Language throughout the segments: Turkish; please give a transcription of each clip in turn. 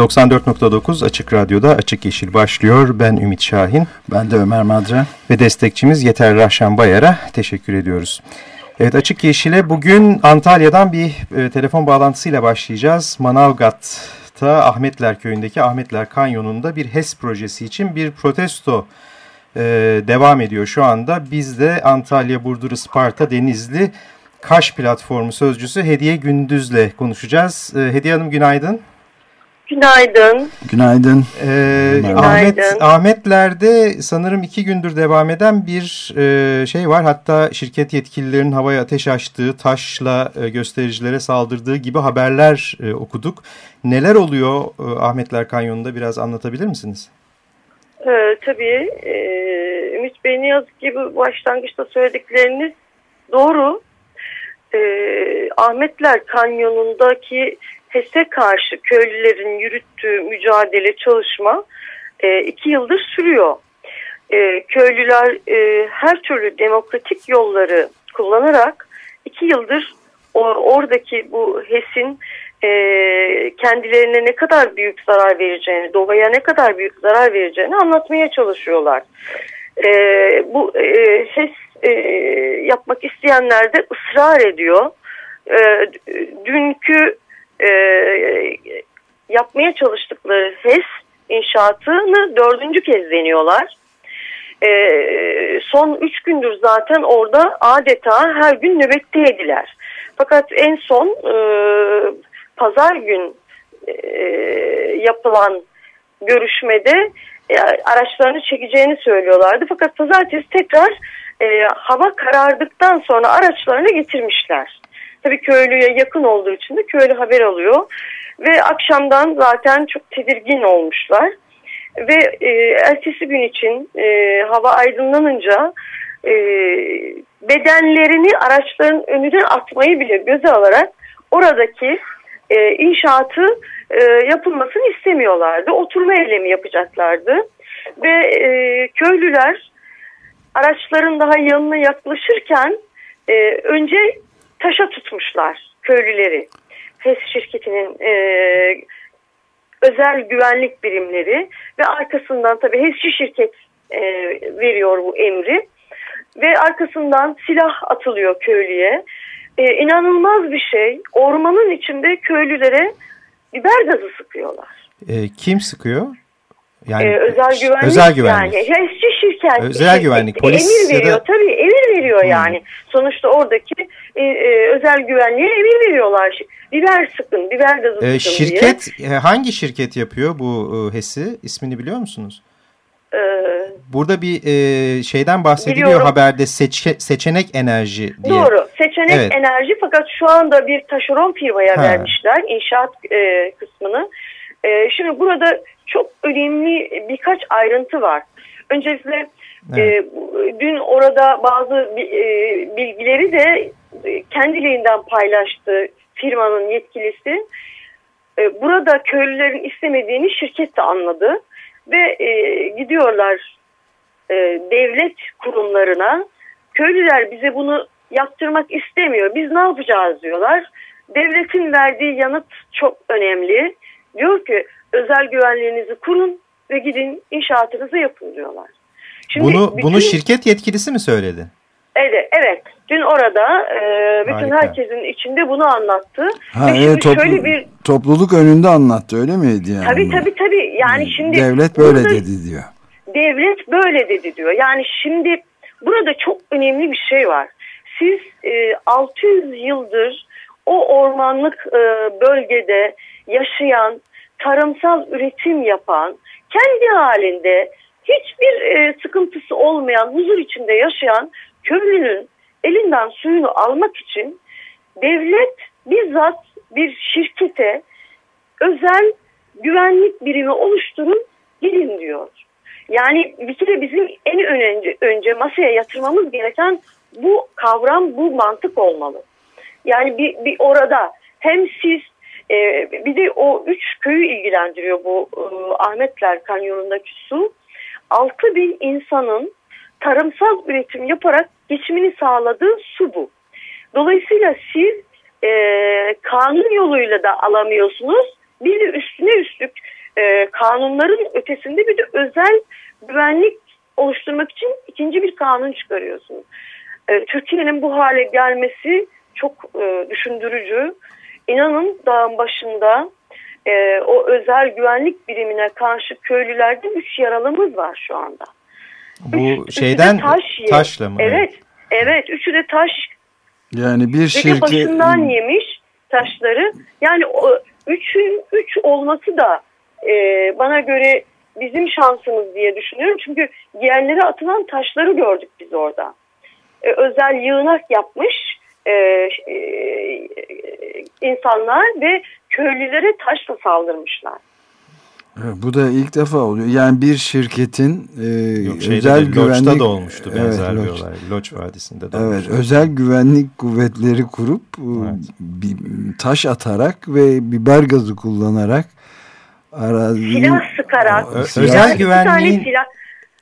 94.9 Açık Radyo'da Açık Yeşil başlıyor. Ben Ümit Şahin. Ben de Ömer Madra. Ve destekçimiz Yeter Rahşan Bayar'a teşekkür ediyoruz. Evet Açık Yeşil'e bugün Antalya'dan bir e, telefon bağlantısıyla başlayacağız. Manavgat'ta Ahmetler Köyü'ndeki Ahmetler Kanyonu'nda bir HES projesi için bir protesto e, devam ediyor şu anda. Biz de Antalya, Burdur, Isparta, Denizli Kaş Platformu Sözcüsü Hediye Gündüz'le konuşacağız. E, Hediye Hanım günaydın. Günaydın. Günaydın. Ee, Günaydın. Ahmet Ahmetler'de sanırım iki gündür devam eden bir e, şey var. Hatta şirket yetkililerinin havaya ateş açtığı, taşla e, göstericilere saldırdığı gibi haberler e, okuduk. Neler oluyor e, Ahmetler Kanyonu'nda biraz anlatabilir misiniz? Ee, tabii. E, Ümit Bey ne yazık ki bu başlangıçta söyledikleriniz doğru. Ee, Ahmetler Kanyonu'ndaki HES'e karşı köylülerin yürüttüğü mücadele çalışma e, iki yıldır sürüyor. E, köylüler e, her türlü demokratik yolları kullanarak iki yıldır o, oradaki bu HES'in e, kendilerine ne kadar büyük zarar vereceğini, doğaya ne kadar büyük zarar vereceğini anlatmaya çalışıyorlar. E, bu e, HES e, yapmak isteyenler de ısrar ediyor. E, dünkü e, yapmaya çalıştıkları HES inşaatını dördüncü kez deniyorlar. E, son üç gündür zaten orada adeta her gün nöbetteydiler. Fakat en son e, pazar gün e, yapılan görüşmede e, araçlarını çekeceğini söylüyorlardı. Fakat pazartesi tekrar e, hava karardıktan sonra araçlarını getirmişler. Tabii köylüye yakın olduğu için de köylü haber alıyor. Ve akşamdan zaten çok tedirgin olmuşlar. Ve e, ertesi gün için e, hava aydınlanınca e, bedenlerini araçların önüne atmayı bile göze alarak oradaki e, inşaatı e, yapılmasını istemiyorlardı. Oturma eylemi yapacaklardı. Ve e, köylüler araçların daha yanına yaklaşırken e, önce taşa tutmuşlar köylüleri. HES şirketinin e, özel güvenlik birimleri ve arkasından tabii HES'çi şirket e, veriyor bu emri ve arkasından silah atılıyor köylüye. E, inanılmaz bir şey. Ormanın içinde köylülere biber gazı sıkıyorlar. E, kim sıkıyor? Yani ee, özel güvenlik, özel güvenlik. yani HES'çi şirket özel güvenlik polis emir veriyor da... tabii emir veriyor hmm. yani sonuçta oradaki e, e, özel güvenliğe emir veriyorlar biber sıkın biber gazı sıkın ee, şirket diye. hangi şirket yapıyor bu e, HES'i ismini biliyor musunuz? Ee, Burada bir e, şeyden bahsediliyor biliyorum. haberde seçe, seçenek enerji diye. Doğru seçenek evet. enerji fakat şu anda bir taşeron firmaya ha. vermişler inşaat e, kısmını. E, şimdi burada çok önemli birkaç ayrıntı var. Öncelikle evet. e, dün orada bazı e, bilgileri de kendiliğinden paylaştı firmanın yetkilisi. E, burada köylülerin istemediğini şirket de anladı ve e, gidiyorlar e, devlet kurumlarına. Köylüler bize bunu yaptırmak istemiyor. Biz ne yapacağız diyorlar. Devletin verdiği yanıt çok önemli. Diyor ki özel güvenliğinizi kurun ve gidin inşaatınızı yapın diyorlar. Şimdi bunu bütün... bunu şirket yetkilisi mi söyledi? Evet, evet. Dün orada e, bütün Harika. herkesin içinde bunu anlattı. Ha, evet, toplu, şöyle bir topluluk önünde anlattı öyle miydi yani? Tabii tabii tabii. Yani şimdi devlet böyle burada, dedi diyor. Devlet böyle dedi diyor. Yani şimdi burada çok önemli bir şey var. Siz e, 600 yıldır o ormanlık e, bölgede yaşayan tarımsal üretim yapan, kendi halinde hiçbir e, sıkıntısı olmayan, huzur içinde yaşayan köylünün elinden suyunu almak için devlet bizzat bir şirkete özel güvenlik birimi oluşturun gelin diyor. Yani bir kere bizim en önce, önce masaya yatırmamız gereken bu kavram, bu mantık olmalı. Yani bir, bir orada hem siz e, bir de o üç köyü ilgilendiriyor bu e, Ahmetler Kanyonu'ndaki su. 6 bin insanın tarımsal üretim yaparak geçimini sağladığı su bu. Dolayısıyla siz e, kanun yoluyla da alamıyorsunuz. Bir de üstüne üstlük e, kanunların ötesinde bir de özel güvenlik oluşturmak için ikinci bir kanun çıkarıyorsunuz. E, Türkiye'nin bu hale gelmesi çok e, düşündürücü. İnanın dağın başında e, o özel güvenlik birimine karşı köylülerde üç yaralımız var şu anda. Bu üç, şeyden taş taşla mı? Evet, evet. Üçü de taş. Yani bir şirket... başından yemiş taşları. Yani o, üçün üç olması da e, bana göre bizim şansımız diye düşünüyorum. Çünkü yerlere atılan taşları gördük biz orada. E, özel yığınak yapmış e, e, insanlar ve köylülere taşla saldırmışlar. Bu da ilk defa oluyor. Yani bir şirketin e, Yok, özel de, güvenlik da olmuştu benzer evet, bir olay. Loç Vadisi'nde de Evet, olmuştu. özel güvenlik kuvvetleri kurup e, evet. bir taş atarak ve biber gazı kullanarak araziyi silah sıkarak özel güvenliğin silah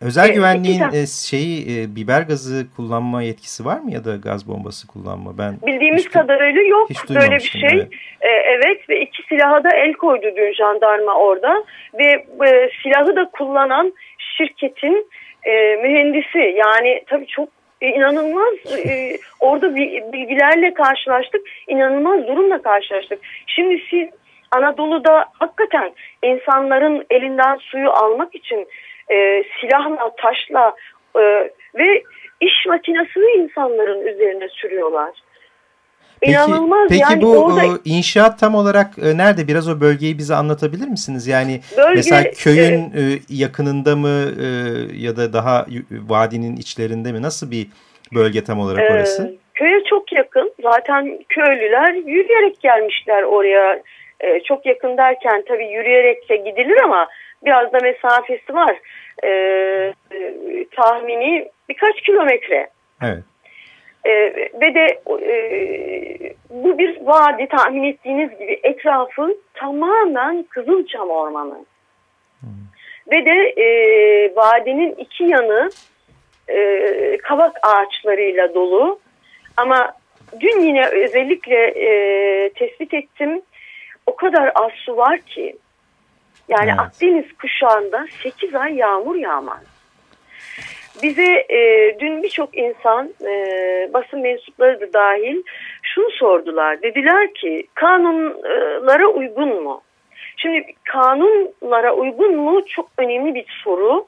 Özel güvenliğin e, şeyi e, biber gazı kullanma yetkisi var mı ya da gaz bombası kullanma? Ben bildiğimiz hiç, kadarıyla yok hiç böyle bir şey. Evet. E, evet ve iki silaha da el koydu dün jandarma orada ve e, silahı da kullanan şirketin e, mühendisi yani tabii çok e, inanılmaz e, orada bilgilerle karşılaştık. inanılmaz durumla karşılaştık. Şimdi siz Anadolu'da hakikaten insanların elinden suyu almak için e, silahla, taşla e, ve iş makinesini insanların üzerine sürüyorlar. Peki, İnanılmaz. Peki yani bu orada... E, inşaat tam olarak e, nerede? Biraz o bölgeyi bize anlatabilir misiniz? Yani Bölge, mesela köyün e, yakınında mı e, ya da daha vadinin içlerinde mi? Nasıl bir bölge tam olarak orası? köye çok yakın. Zaten köylüler yürüyerek gelmişler oraya. E, çok yakın derken tabii yürüyerek de gidilir ama Biraz da mesafesi var. E, tahmini birkaç kilometre. Evet. E, ve de e, bu bir vadi tahmin ettiğiniz gibi etrafı tamamen Kızılçam Ormanı. Hmm. Ve de e, vadinin iki yanı e, kavak ağaçlarıyla dolu. Ama dün yine özellikle e, tespit ettim o kadar az su var ki yani evet. Akdeniz kuşağında 8 ay yağmur yağmaz. Bize e, dün birçok insan e, basın mensupları da dahil şunu sordular. Dediler ki kanunlara uygun mu? Şimdi kanunlara uygun mu çok önemli bir soru.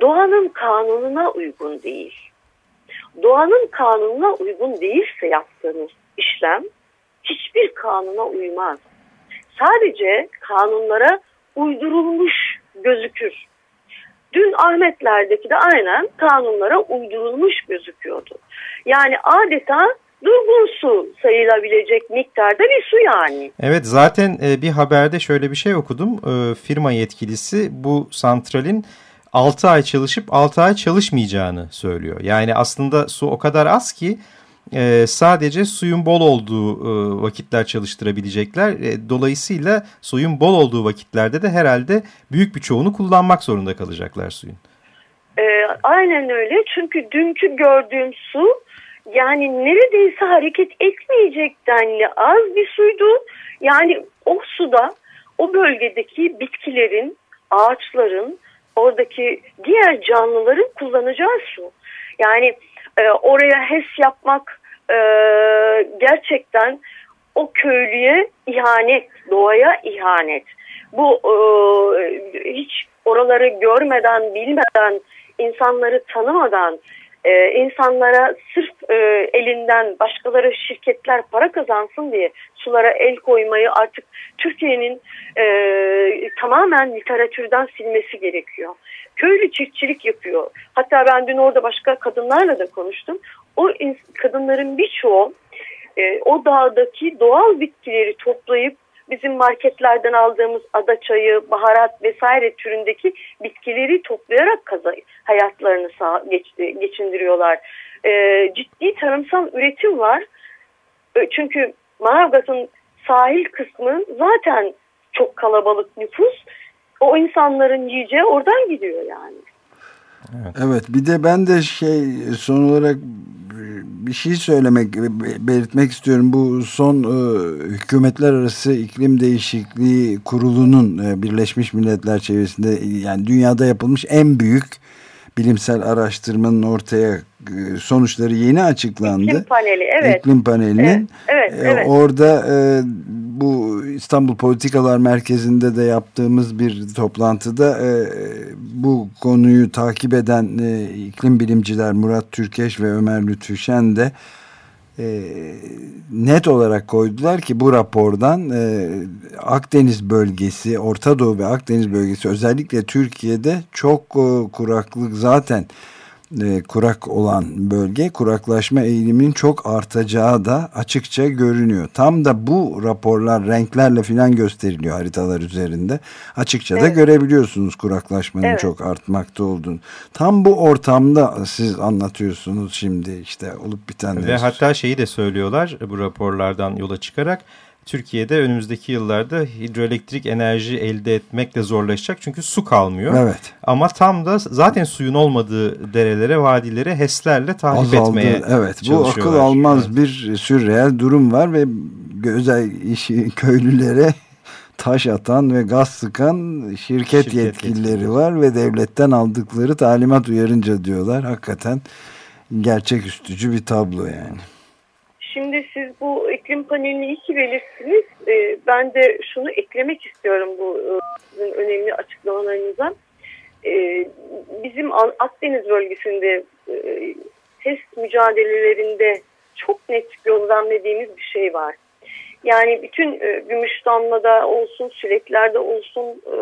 Doğanın kanununa uygun değil. Doğanın kanununa uygun değilse yaptığınız işlem hiçbir kanuna uymaz sadece kanunlara uydurulmuş gözükür. Dün Ahmetler'deki de aynen kanunlara uydurulmuş gözüküyordu. Yani adeta durgun su sayılabilecek miktarda bir su yani. Evet zaten e, bir haberde şöyle bir şey okudum. E, firma yetkilisi bu santralin 6 ay çalışıp 6 ay çalışmayacağını söylüyor. Yani aslında su o kadar az ki e, sadece suyun bol olduğu e, vakitler çalıştırabilecekler. E, dolayısıyla suyun bol olduğu vakitlerde de herhalde büyük bir çoğunu kullanmak zorunda kalacaklar suyun. E, aynen öyle çünkü dünkü gördüğüm su yani neredeyse hareket etmeyecek denli az bir suydu. Yani o suda o bölgedeki bitkilerin, ağaçların, oradaki diğer canlıların kullanacağı su. Yani e, oraya HES yapmak e, gerçekten o köylüye ihanet, doğaya ihanet. Bu e, hiç oraları görmeden, bilmeden, insanları tanımadan, e, insanlara sırf e, elinden başkaları şirketler para kazansın diye sulara el koymayı artık Türkiye'nin e, tamamen literatürden silmesi gerekiyor. Köylü çiftçilik yapıyor. Hatta ben dün orada başka kadınlarla da konuştum. O kadınların birçoğu e, o dağdaki doğal bitkileri toplayıp bizim marketlerden aldığımız ada çayı, baharat vesaire türündeki bitkileri toplayarak kaza, hayatlarını sağ, geç, geçindiriyorlar. E, ciddi tarımsal üretim var. E, çünkü Manavgat'ın sahil kısmı zaten çok kalabalık nüfus. O insanların yiyeceği oradan gidiyor yani. Evet. bir de ben de şey son olarak bir şey söylemek, belirtmek istiyorum. Bu son e, hükümetler arası iklim değişikliği kurulunun e, Birleşmiş Milletler çevresinde yani dünyada yapılmış en büyük bilimsel araştırmanın ortaya e, sonuçları yeni açıklandı. İklim paneli, evet. İklim panelinin. Evet, evet, evet. Orada e, bu İstanbul Politikalar Merkezi'nde de yaptığımız bir toplantıda e, bu konuyu takip eden e, iklim bilimciler Murat Türkeş ve Ömer Lütfüşen de e, net olarak koydular ki bu rapordan e, Akdeniz bölgesi, Orta Doğu ve Akdeniz bölgesi özellikle Türkiye'de çok e, kuraklık zaten e, kurak olan bölge kuraklaşma eğiliminin çok artacağı da açıkça görünüyor. Tam da bu raporlar renklerle filan gösteriliyor haritalar üzerinde. Açıkça evet. da görebiliyorsunuz kuraklaşmanın evet. çok artmakta olduğunu. Tam bu ortamda siz anlatıyorsunuz şimdi işte olup bitenleri. Ve hatta şeyi de söylüyorlar bu raporlardan yola çıkarak Türkiye'de önümüzdeki yıllarda hidroelektrik enerji elde etmekle zorlaşacak çünkü su kalmıyor. Evet. Ama tam da zaten suyun olmadığı derelere, vadilere HES'lerle tahrip Azaldı. etmeye Evet bu akıl almaz evet. bir sürreel durum var ve özel işi köylülere taş atan ve gaz sıkan şirket, şirket yetkilileri yetkili. var ve devletten aldıkları talimat uyarınca diyorlar. Hakikaten gerçeküstücü bir tablo yani. Şimdi siz bu iklim panelini iyi ki belirttiniz. Ee, ben de şunu eklemek istiyorum bu e, önemli açıklamalarınıza. Ee, bizim Akdeniz bölgesinde e, test mücadelelerinde çok net gözlemlediğimiz bir şey var. Yani bütün e, Gümüşdamla'da olsun, Süleklerde olsun, e,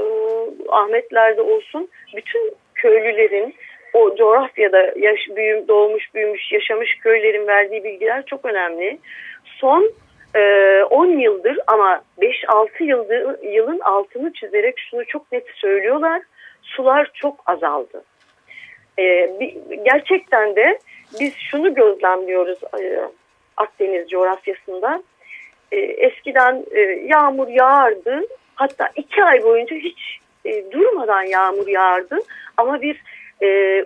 Ahmetler'de olsun bütün köylülerin o coğrafyada yaş, büyüm, doğmuş, büyümüş, yaşamış köylerin verdiği bilgiler çok önemli. Son e, 10 yıldır ama 5-6 yıldır, yılın altını çizerek şunu çok net söylüyorlar. Sular çok azaldı. E, gerçekten de biz şunu gözlemliyoruz e, Akdeniz coğrafyasında. E, eskiden e, yağmur yağardı. Hatta iki ay boyunca hiç e, durmadan yağmur yağardı. Ama bir e,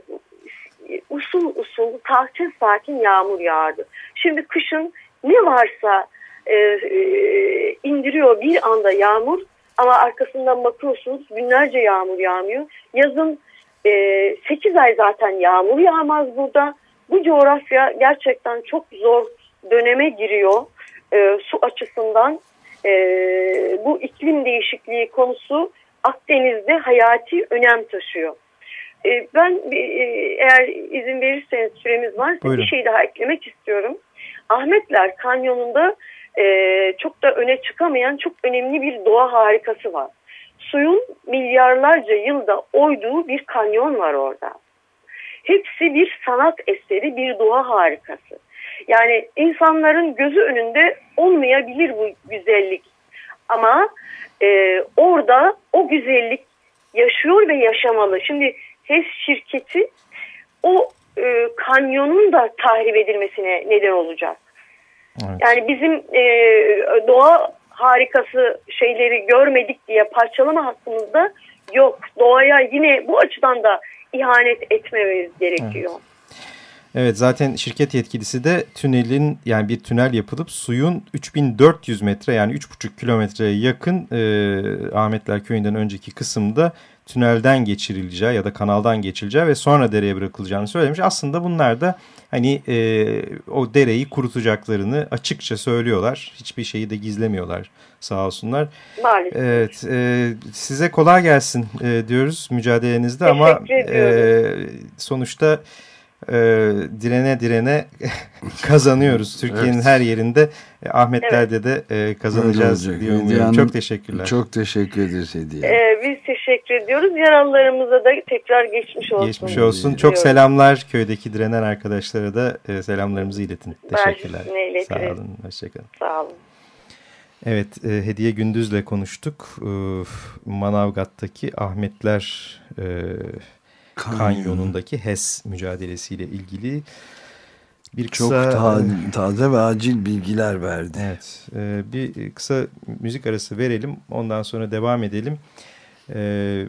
usul usul sakin sakin yağmur yağardı. Şimdi kışın ne varsa e, e, indiriyor bir anda yağmur ama arkasından bakıyorsunuz günlerce yağmur yağmıyor. Yazın e, 8 ay zaten yağmur yağmaz burada. Bu coğrafya gerçekten çok zor döneme giriyor e, su açısından. E, bu iklim değişikliği konusu Akdeniz'de hayati önem taşıyor. E, ben e, eğer izin verirseniz süremiz var bir şey daha eklemek istiyorum. Ahmetler Kanyonu'nda e, çok da öne çıkamayan çok önemli bir doğa harikası var. Suyun milyarlarca yılda oyduğu bir kanyon var orada. Hepsi bir sanat eseri, bir doğa harikası. Yani insanların gözü önünde olmayabilir bu güzellik. Ama e, orada o güzellik yaşıyor ve yaşamalı. Şimdi HES şirketi o e, kanyonun da tahrip edilmesine neden olacak. Evet. Yani bizim e, doğa harikası şeyleri görmedik diye parçalama hakkımızda yok. Doğaya yine bu açıdan da ihanet etmemiz gerekiyor. Evet. Evet zaten şirket yetkilisi de tünelin yani bir tünel yapılıp suyun 3400 metre yani 3,5 kilometreye yakın e, Ahmetler Köyü'nden önceki kısımda tünelden geçirileceği ya da kanaldan geçileceği ve sonra dereye bırakılacağını söylemiş. Aslında bunlar da hani e, o dereyi kurutacaklarını açıkça söylüyorlar. Hiçbir şeyi de gizlemiyorlar sağ olsunlar. Maalesef. Evet e, size kolay gelsin e, diyoruz mücadelenizde Teşekkür ama e, sonuçta e, direne direne kazanıyoruz. Türkiye'nin evet. her yerinde e, Ahmetler'de evet. de e, kazanacağız diye umuyorum. Çok teşekkürler. Çok teşekkür ederiz Hediye. Ee, biz teşekkür ediyoruz. Yaralılarımıza da tekrar geçmiş olsun. Geçmiş olsun. Çok selamlar köydeki direnen arkadaşlara da e, selamlarımızı iletin. Teşekkürler. Sağ olun. Hoşçakalın. Sağ olun. Evet, e, Hediye Gündüz'le konuştuk. E, Manavgat'taki Ahmetler e, Kanyonu'ndaki HES mücadelesiyle ilgili bir kısa... Çok ta taze ve acil bilgiler verdi. Evet, e, bir kısa müzik arası verelim, ondan sonra devam edelim. E,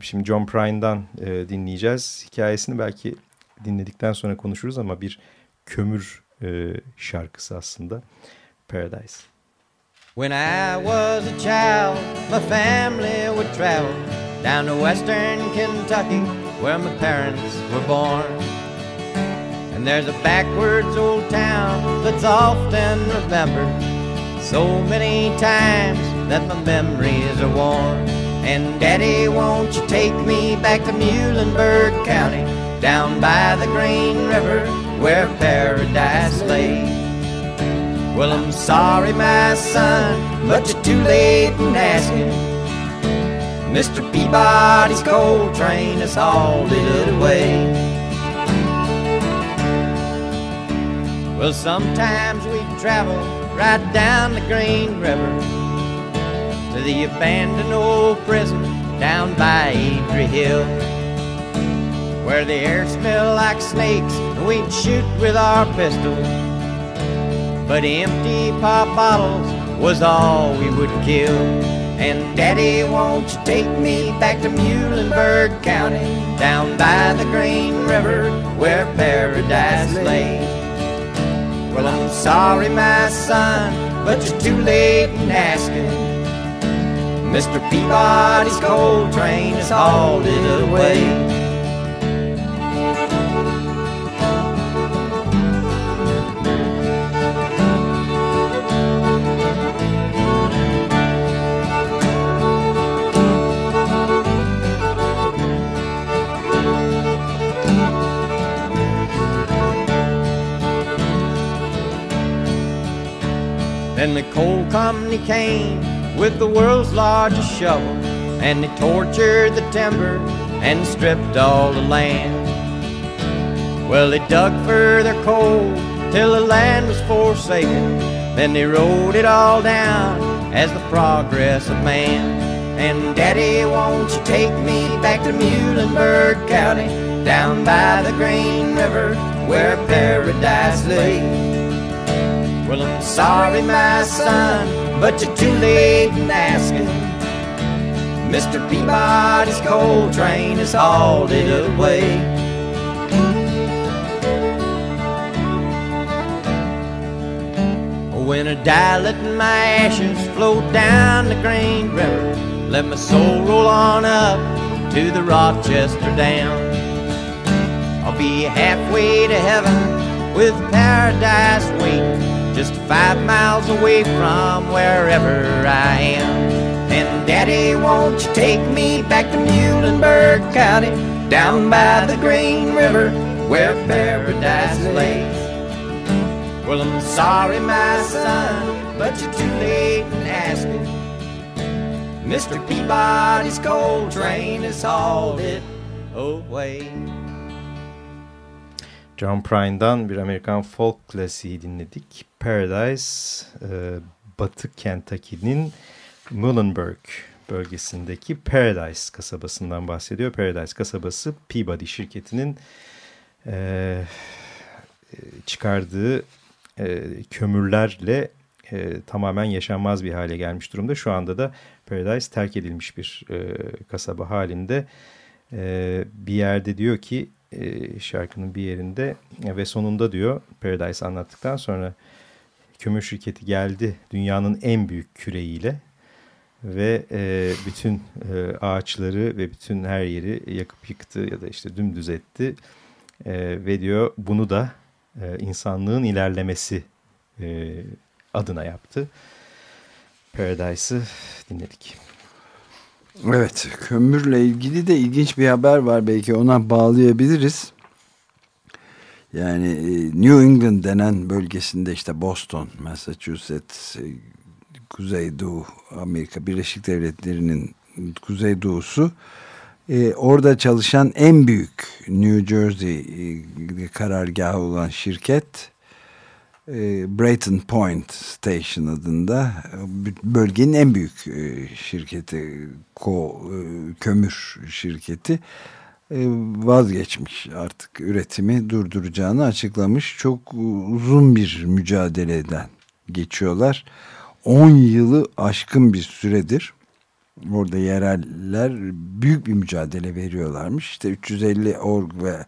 şimdi John Prine'dan e, dinleyeceğiz. Hikayesini belki dinledikten sonra konuşuruz ama bir kömür e, şarkısı aslında. Paradise. When I was a child, my family would travel down to western Kentucky where my parents were born. And there's a backwards old town that's often remembered so many times that my memories are worn. And Daddy, won't you take me back to Muhlenberg County, down by the Green River where paradise lay? Well, I'm sorry, my son, but you're too late in asking. Mr. Peabody's coal train has hauled it away. Well, sometimes we travel right down the Green River to the abandoned old prison down by Adrie Hill, where the air smelled like snakes and we'd shoot with our pistols but empty pop bottles was all we would kill. And Daddy, won't you take me back to Muhlenberg County, down by the Green River where paradise lay? Well, I'm sorry, my son, but you're too late in asking. Mr. Peabody's coal train has hauled it away. Came with the world's largest shovel, and they tortured the timber and stripped all the land. Well, they dug for their coal till the land was forsaken. Then they wrote it all down as the progress of man. And Daddy, won't you take me back to Muhlenberg County, down by the Green River, where paradise lay? Well, I'm sorry, my son, but you're too late in asking. Mr. Peabody's coal train has hauled it away. When I die, let my ashes float down the Green River. Let my soul roll on up to the Rochester Dam. I'll be halfway to heaven with paradise waiting just five miles away from wherever I am. And Daddy, won't you take me back to Muhlenberg County, down by the Green River, where paradise lays? Well, I'm sorry, my son, but you're too late in asking. Mr. Peabody's coal train has hauled it away. John Prine'dan bir Amerikan folk klasiği dinledik. Paradise, e, Batı Kentucky'nin Muhlenberg bölgesindeki Paradise kasabasından bahsediyor. Paradise kasabası Peabody şirketinin e, çıkardığı e, kömürlerle e, tamamen yaşanmaz bir hale gelmiş durumda. Şu anda da Paradise terk edilmiş bir kasaba halinde. Bir yerde diyor ki şarkının bir yerinde ve sonunda diyor Paradise anlattıktan sonra kömür şirketi geldi dünyanın en büyük küreğiyle ve e, bütün e, ağaçları ve bütün her yeri yakıp yıktı ya da işte dümdüz etti e, ve diyor bunu da e, insanlığın ilerlemesi e, adına yaptı. Paradise'ı dinledik. Evet, kömürle ilgili de ilginç bir haber var. Belki ona bağlayabiliriz. Yani e, New England denen bölgesinde işte Boston, Massachusetts, e, Kuzeydoğu Amerika Birleşik Devletleri'nin kuzeydoğusu e, orada çalışan en büyük New Jersey karargahı olan şirket e, Brayton Point Station adında bölgenin en büyük e, şirketi ko, e, kömür şirketi vazgeçmiş artık üretimi durduracağını açıklamış. Çok uzun bir mücadeleden geçiyorlar. 10 yılı aşkın bir süredir orada yereller büyük bir mücadele veriyorlarmış. İşte 350 org ve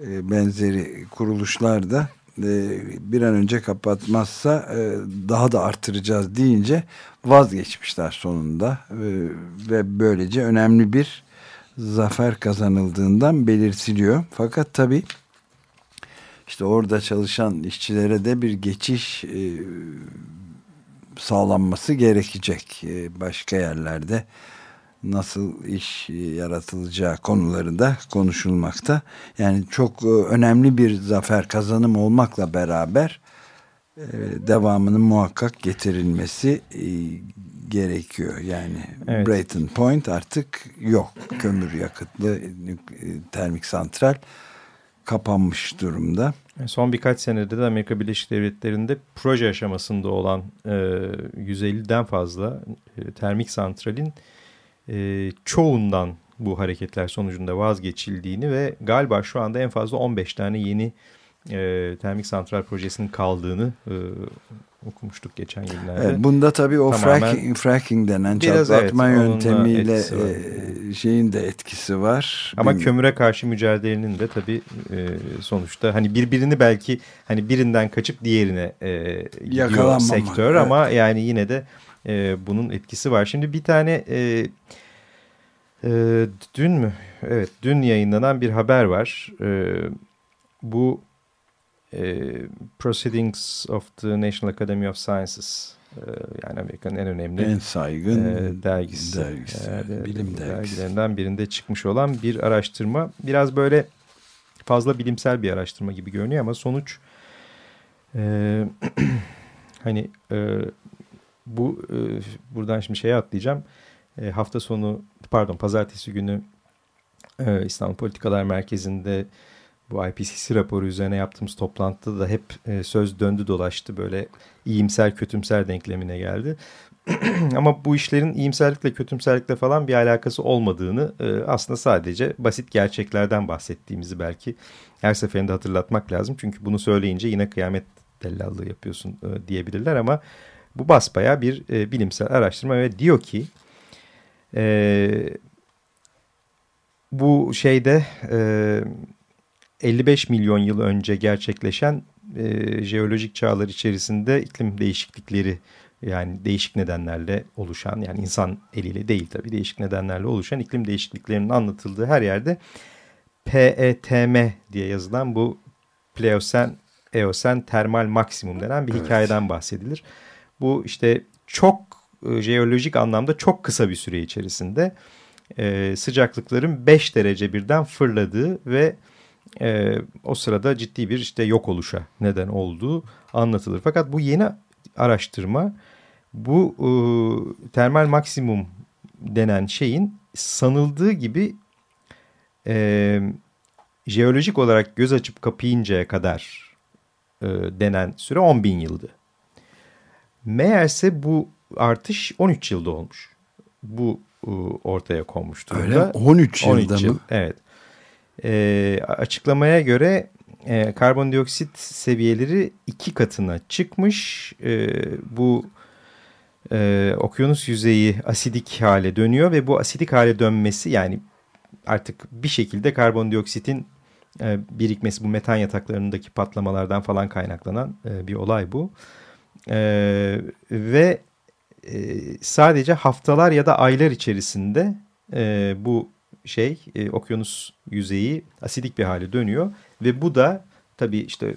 benzeri kuruluşlar da e, bir an önce kapatmazsa e, daha da artıracağız deyince vazgeçmişler sonunda e, ve böylece önemli bir zafer kazanıldığından belirtiliyor. Fakat tabi işte orada çalışan işçilere de bir geçiş sağlanması gerekecek başka yerlerde nasıl iş yaratılacağı konularında konuşulmakta. Yani çok e, önemli bir zafer kazanım olmakla beraber e, devamının muhakkak getirilmesi e, gerekiyor. Yani evet. Brayton Point artık yok. Kömür yakıtlı termik santral kapanmış durumda. Son birkaç senede de Amerika Birleşik Devletleri'nde proje aşamasında olan 150'den fazla termik santralin e, çoğundan bu hareketler sonucunda vazgeçildiğini ve galiba şu anda en fazla 15 tane yeni e, termik santral projesinin kaldığını e, okumuştuk geçen günlerde. Evet, bunda tabii o Tamamen, fracking, fracking denen çatlatma evet, yöntemiyle e, şeyin de etkisi var. Ama Bilmiyorum. kömüre karşı mücadelenin de tabii e, sonuçta hani birbirini belki hani birinden kaçıp diğerine e, gidiyor sektör evet. ama yani yine de e, bunun etkisi var. Şimdi bir tane e, e, dün mü? Evet dün yayınlanan bir haber var. E, bu Proceedings of the National Academy of Sciences e, yani Amerika'nın en önemli en saygın e, dergisi, dergisi e, bilim dergilerinden birinde çıkmış olan bir araştırma. Biraz böyle fazla bilimsel bir araştırma gibi görünüyor ama sonuç e, hani e, bu e, buradan şimdi şeye atlayacağım. E, hafta sonu pardon pazartesi günü e, İstanbul Politikalar Merkezi'nde bu IPCC raporu üzerine yaptığımız toplantıda da hep e, söz döndü dolaştı böyle iyimser kötümser denklemine geldi. Ama bu işlerin iyimserlikle kötümserlikle falan bir alakası olmadığını e, aslında sadece basit gerçeklerden bahsettiğimizi belki her seferinde hatırlatmak lazım. Çünkü bunu söyleyince yine kıyamet dellallığı yapıyorsun e, diyebilirler ama bu basbaya bir e, bilimsel araştırma ve diyor ki e, bu şeyde e, 55 milyon yıl önce gerçekleşen e, jeolojik çağlar içerisinde iklim değişiklikleri yani değişik nedenlerle oluşan yani insan eliyle değil tabii değişik nedenlerle oluşan iklim değişikliklerinin anlatıldığı her yerde PETM diye yazılan bu Pleosen Eosen termal maksimum denen bir evet. hikayeden bahsedilir. Bu işte çok e, jeolojik anlamda çok kısa bir süre içerisinde e, sıcaklıkların 5 derece birden fırladığı ve e, o sırada ciddi bir işte yok oluşa neden olduğu anlatılır. Fakat bu yeni araştırma bu e, termal maksimum denen şeyin sanıldığı gibi e, jeolojik olarak göz açıp kapayıncaya kadar e, denen süre 10 bin yıldı. Meğerse bu artış 13 yılda olmuş. Bu e, ortaya konmuş durumda. Öyle 13 yılda 13 yıl, mı? Evet. E, açıklamaya göre e, karbondioksit seviyeleri iki katına çıkmış. E, bu e, okyanus yüzeyi asidik hale dönüyor ve bu asidik hale dönmesi yani artık bir şekilde karbondioksitin e, birikmesi bu metan yataklarındaki patlamalardan falan kaynaklanan e, bir olay bu. E, ve e, sadece haftalar ya da aylar içerisinde e, bu şey e, okyanus yüzeyi asidik bir hale dönüyor. Ve bu da tabii işte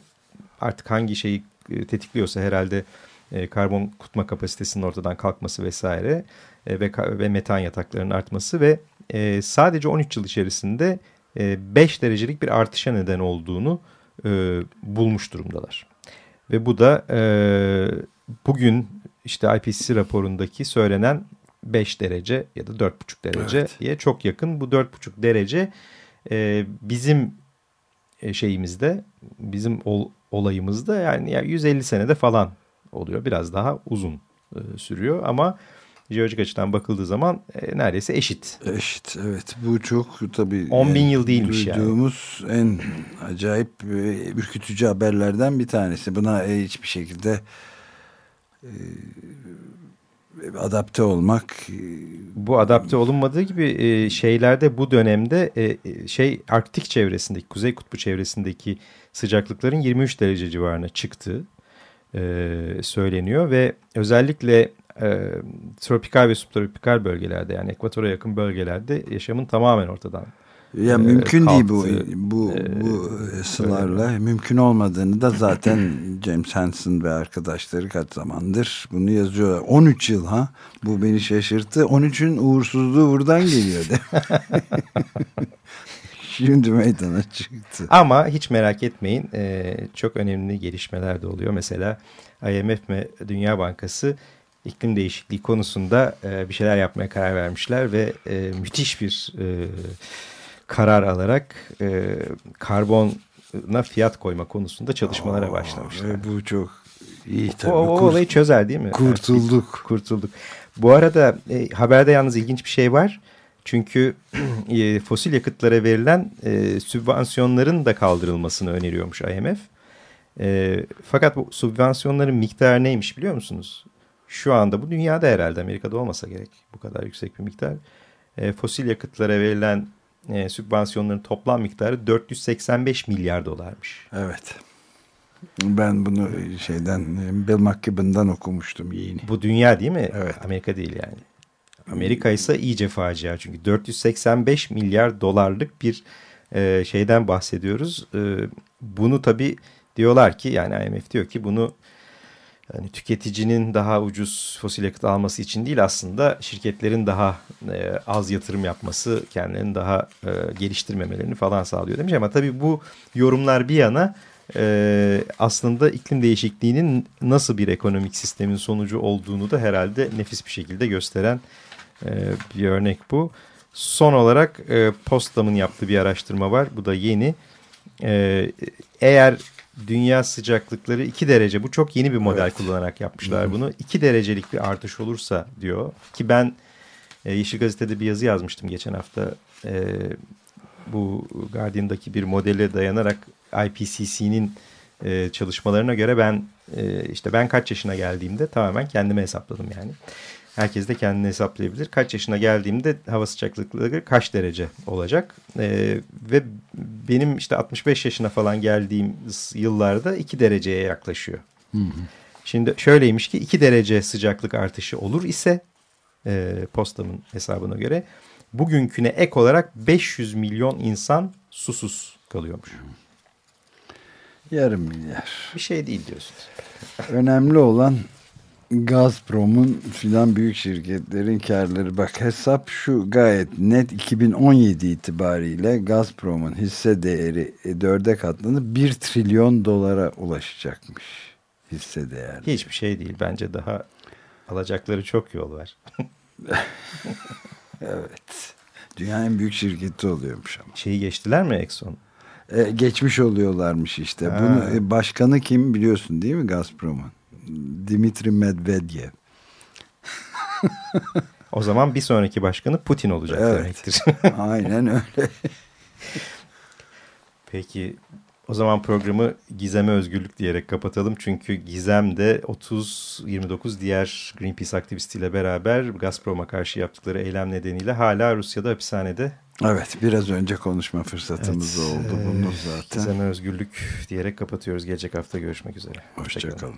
artık hangi şeyi e, tetikliyorsa herhalde e, karbon kutma kapasitesinin ortadan kalkması vesaire e, ve, ve metan yataklarının artması ve e, sadece 13 yıl içerisinde e, 5 derecelik bir artışa neden olduğunu e, bulmuş durumdalar. Ve bu da e, bugün işte IPCC raporundaki söylenen 5 derece ya da 4,5 dereceye evet. çok yakın. Bu 4,5 derece e, bizim e, şeyimizde bizim ol, olayımızda yani, yani 150 senede falan oluyor. Biraz daha uzun e, sürüyor ama jeolojik açıdan bakıldığı zaman e, neredeyse eşit. Eşit evet bu çok tabii 10 bin yıl değilmiş duyduğumuz yani. en acayip e, ürkütücü haberlerden bir tanesi. Buna e, hiçbir şekilde e, adapte olmak. E, bu adapte olunmadığı gibi e, şeylerde bu dönemde e, şey Arktik çevresindeki Kuzey Kutbu çevresindeki sıcaklıkların 23 derece civarına çıktığı söyleniyor ve özellikle tropikal ve subtropikal bölgelerde yani ekvatora yakın bölgelerde yaşamın tamamen ortadan ya mümkün değil bu bu e, bu ısılarla öyle. mümkün olmadığını da zaten James Hansen ve arkadaşları kaç zamandır bunu yazıyorlar. 13 yıl ha bu beni şaşırttı. 13'ün uğursuzluğu buradan geliyor de. Şimdi meydana çıktı. Ama hiç merak etmeyin e, çok önemli gelişmeler de oluyor. Mesela IMF ve Dünya Bankası iklim değişikliği konusunda e, bir şeyler yapmaya karar vermişler ve müthiş bir karar alarak e, karbona fiyat koyma konusunda çalışmalara Aa, başlamışlar. Bu çok iyi tabii. O, o olayı çözer değil mi? Kurtulduk. Artık, kurtulduk. Bu arada e, haberde yalnız ilginç bir şey var. Çünkü e, fosil yakıtlara verilen e, sübvansiyonların da kaldırılmasını öneriyormuş IMF. E, fakat bu sübvansiyonların miktarı neymiş biliyor musunuz? Şu anda bu dünyada herhalde Amerika'da olmasa gerek bu kadar yüksek bir miktar. E, fosil yakıtlara verilen e, sübvansiyonların toplam miktarı 485 milyar dolarmış. Evet. Ben bunu şeyden Bill McKibben'dan okumuştum yeni. Bu dünya değil mi? Evet. Amerika değil yani. Amerika ise iyice facia çünkü 485 milyar dolarlık bir e, şeyden bahsediyoruz. E, bunu tabii diyorlar ki yani IMF diyor ki bunu yani tüketicinin daha ucuz fosil yakıt alması için değil aslında şirketlerin daha e, az yatırım yapması kendilerini daha e, geliştirmemelerini falan sağlıyor demiş ama tabii bu yorumlar bir yana e, aslında iklim değişikliğinin nasıl bir ekonomik sistemin sonucu olduğunu da herhalde nefis bir şekilde gösteren e, bir örnek bu. Son olarak e, Postam'ın yaptığı bir araştırma var bu da yeni. E, eğer dünya sıcaklıkları 2 derece bu çok yeni bir model evet. kullanarak yapmışlar bunu. 2 derecelik bir artış olursa diyor ki ben e, Yeşil Gazete'de bir yazı yazmıştım geçen hafta. E, bu Guardian'daki bir modele dayanarak IPCC'nin e, çalışmalarına göre ben e, işte ben kaç yaşına geldiğimde tamamen kendime hesapladım yani. Herkes de kendini hesaplayabilir. Kaç yaşına geldiğimde hava sıcaklıkları kaç derece olacak? Ee, ve benim işte 65 yaşına falan geldiğim yıllarda 2 dereceye yaklaşıyor. Hı hı. Şimdi şöyleymiş ki 2 derece sıcaklık artışı olur ise e, postamın hesabına göre bugünküne ek olarak 500 milyon insan susuz kalıyormuş. Yarım milyar. Bir şey değil diyorsunuz. Önemli olan Gazprom'un filan büyük şirketlerin karları bak hesap şu gayet net 2017 itibariyle Gazprom'un hisse değeri 4'e katlanıp 1 trilyon dolara ulaşacakmış hisse değeri. Hiçbir şey değil bence daha alacakları çok yol var. evet. Dünyanın büyük şirketi oluyormuş ama. Şeyi geçtiler mi Exxon? Ee, geçmiş oluyorlarmış işte. Ha. Bunu e, başkanı kim biliyorsun değil mi Gazprom'un? Dimitri Medvedev. o zaman bir sonraki başkanı Putin olacak evet. demektir. Aynen öyle. Peki o zaman programı Gizem'e özgürlük diyerek kapatalım. Çünkü Gizem de 30-29 diğer Greenpeace aktivistiyle beraber Gazprom'a karşı yaptıkları eylem nedeniyle hala Rusya'da hapishanede. Evet biraz önce konuşma fırsatımız evet, oldu bunu zaten. Gizem'e özgürlük diyerek kapatıyoruz. Gelecek hafta görüşmek üzere. Hoşçakalın. Hoşça